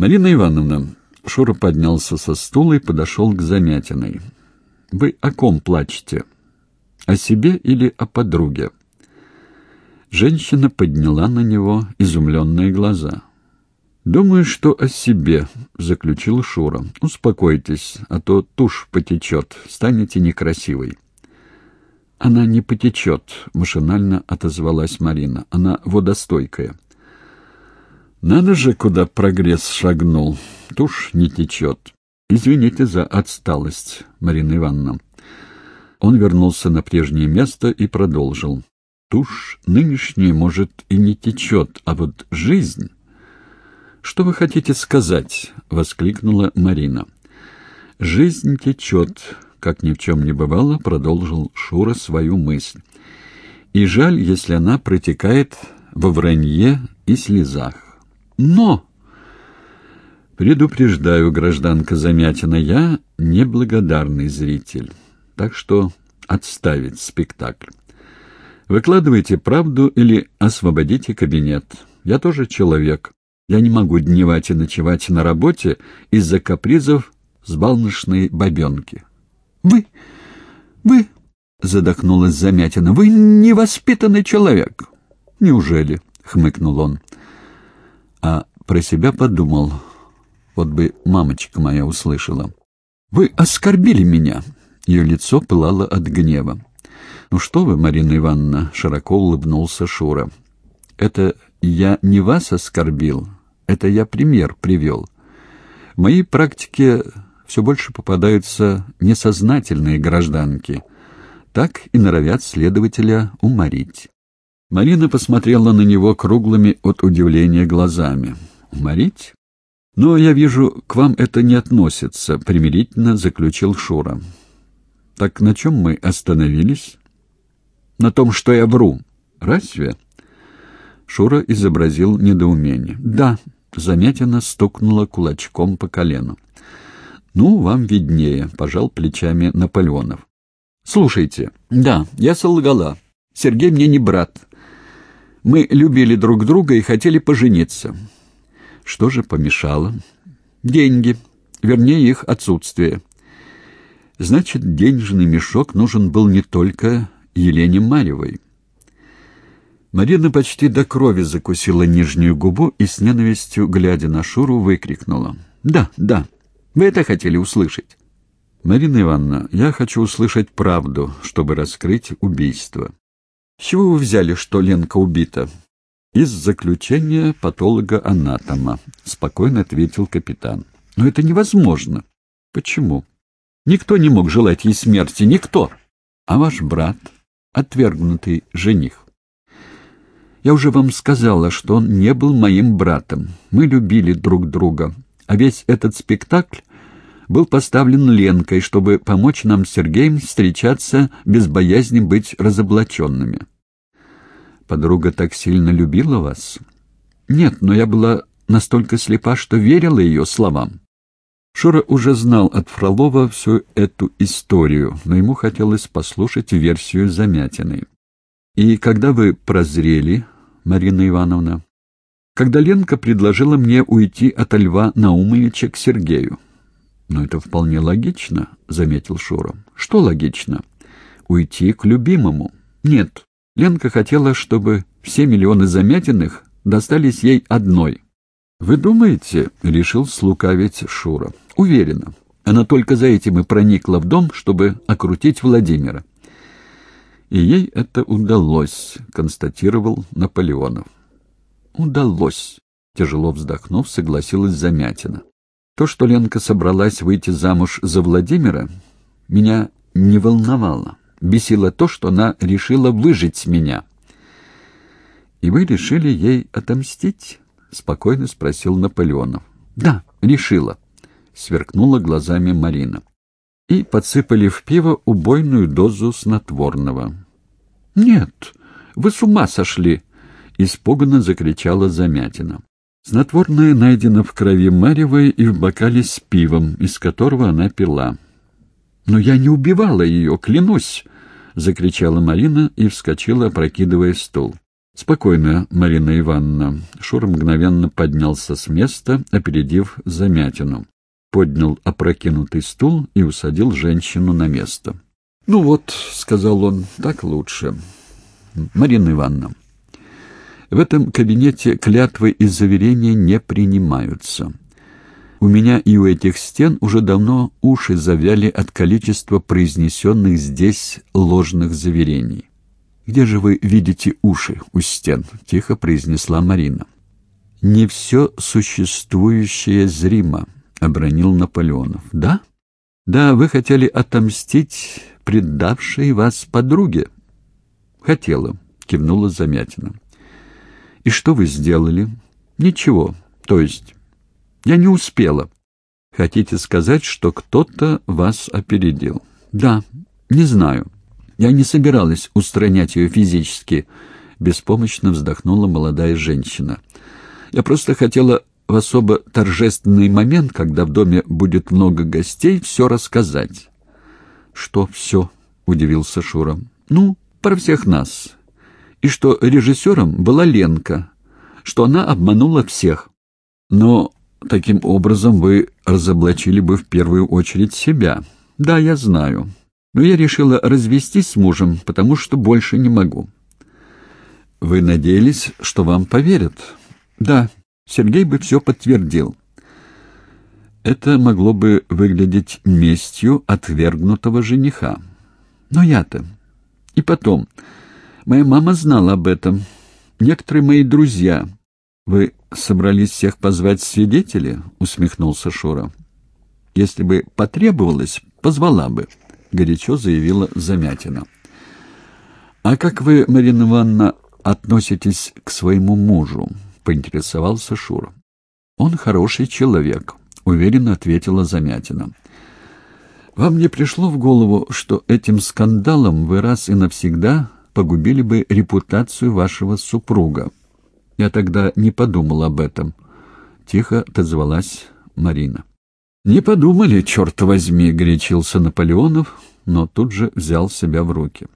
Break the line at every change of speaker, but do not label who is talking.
«Марина Ивановна...» Шура поднялся со стула и подошел к Замятиной. «Вы о ком плачете? О себе или о подруге?» Женщина подняла на него изумленные глаза. «Думаю, что о себе», — заключил Шура. «Успокойтесь, а то тушь потечет, станете некрасивой». «Она не потечет», — машинально отозвалась Марина. «Она водостойкая». «Надо же, куда прогресс шагнул. Тушь не течет. Извините за отсталость, Марина Ивановна». Он вернулся на прежнее место и продолжил. «Тушь нынешняя, может, и не течет, а вот жизнь...» «Что вы хотите сказать?» — воскликнула Марина. «Жизнь течет», — как ни в чем не бывало, продолжил Шура свою мысль. «И жаль, если она протекает во вранье и слезах. Но...» «Предупреждаю, гражданка Замятина, я неблагодарный зритель, так что отставить спектакль. Выкладывайте правду или освободите кабинет. Я тоже человек». Я не могу дневать и ночевать на работе из-за капризов сбалношной бабенки. — Вы... вы... — задохнулась Замятина. — Вы невоспитанный человек. — Неужели? — хмыкнул он. А про себя подумал. Вот бы мамочка моя услышала. — Вы оскорбили меня. Ее лицо пылало от гнева. — Ну что вы, Марина Ивановна, — широко улыбнулся Шура. — Это я не вас оскорбил, это я пример привел. В моей практике все больше попадаются несознательные гражданки. Так и норовят следователя уморить. Марина посмотрела на него круглыми от удивления глазами. «Уморить?» «Но я вижу, к вам это не относится», — примирительно заключил Шура. «Так на чем мы остановились?» «На том, что я вру. Разве?» Шура изобразил недоумение. «Да», Замятина стукнула кулачком по колену. «Ну, вам виднее», — пожал плечами Наполеонов. «Слушайте, да, я солгала. Сергей мне не брат. Мы любили друг друга и хотели пожениться. Что же помешало? Деньги, вернее, их отсутствие. Значит, денежный мешок нужен был не только Елене Марьевой». Марина почти до крови закусила нижнюю губу и с ненавистью, глядя на Шуру, выкрикнула. «Да, да, вы это хотели услышать». «Марина Ивановна, я хочу услышать правду, чтобы раскрыть убийство». «С чего вы взяли, что Ленка убита?» «Из заключения патолога-анатома», — спокойно ответил капитан. «Но это невозможно». «Почему?» «Никто не мог желать ей смерти, никто. А ваш брат, отвергнутый жених, я уже вам сказала, что он не был моим братом. Мы любили друг друга. А весь этот спектакль был поставлен Ленкой, чтобы помочь нам с Сергеем встречаться без боязни быть разоблаченными. Подруга так сильно любила вас? Нет, но я была настолько слепа, что верила ее словам. Шура уже знал от Фролова всю эту историю, но ему хотелось послушать версию Замятиной. И когда вы прозрели, Марина Ивановна? Когда Ленка предложила мне уйти от Льва Наумовича к Сергею. «Но это вполне логично», — заметил Шура. «Что логично?» «Уйти к любимому». «Нет, Ленка хотела, чтобы все миллионы замятенных достались ей одной». «Вы думаете?» — решил слукавить Шура. «Уверена. Она только за этим и проникла в дом, чтобы окрутить Владимира. И ей это удалось, констатировал Наполеонов. Удалось, тяжело вздохнув, согласилась Замятина. То, что Ленка собралась выйти замуж за Владимира, меня не волновало. Бесило то, что она решила выжить меня. «И вы решили ей отомстить?» — спокойно спросил Наполеонов. «Да, решила», — сверкнула глазами Марина и подсыпали в пиво убойную дозу снотворного. «Нет, вы с ума сошли!» — испуганно закричала Замятина. Снотворное найдено в крови Марьевой и в бокале с пивом, из которого она пила. «Но я не убивала ее, клянусь!» — закричала Марина и вскочила, опрокидывая стул. «Спокойно, Марина Ивановна». Шура мгновенно поднялся с места, опередив замятину. Поднял опрокинутый стул и усадил женщину на место. «Ну вот», — сказал он, — «так лучше. Марина Ивановна, в этом кабинете клятвы и заверения не принимаются. У меня и у этих стен уже давно уши завяли от количества произнесенных здесь ложных заверений. «Где же вы видите уши у стен?» — тихо произнесла Марина. «Не все существующее зримо», — обронил Наполеонов. «Да? Да, вы хотели отомстить предавшей вас подруге». «Хотела», — кивнула Замятина. «И что вы сделали?» «Ничего. То есть я не успела. Хотите сказать, что кто-то вас опередил? Да, не знаю. Я не собиралась устранять ее физически. Беспомощно вздохнула молодая женщина. Я просто хотела в особо торжественный момент, когда в доме будет много гостей, все рассказать. Что все? Удивился Шура. Ну, про всех нас. И что режиссером была Ленка, что она обманула всех. Но Таким образом, вы разоблачили бы в первую очередь себя. Да, я знаю. Но я решила развестись с мужем, потому что больше не могу. Вы надеялись, что вам поверят? Да, Сергей бы все подтвердил. Это могло бы выглядеть местью отвергнутого жениха. Но я-то... И потом, моя мама знала об этом. Некоторые мои друзья... Вы собрались всех позвать свидетелей? усмехнулся Шура. Если бы потребовалось, позвала бы, горячо заявила Замятина. А как вы, Марина Ивановна, относитесь к своему мужу? поинтересовался Шура. Он хороший человек, уверенно ответила Замятина. Вам не пришло в голову, что этим скандалом вы раз и навсегда погубили бы репутацию вашего супруга? Я тогда не подумал об этом. Тихо отозвалась Марина. «Не подумали, черт возьми!» — горячился Наполеонов, но тут же взял себя в руки.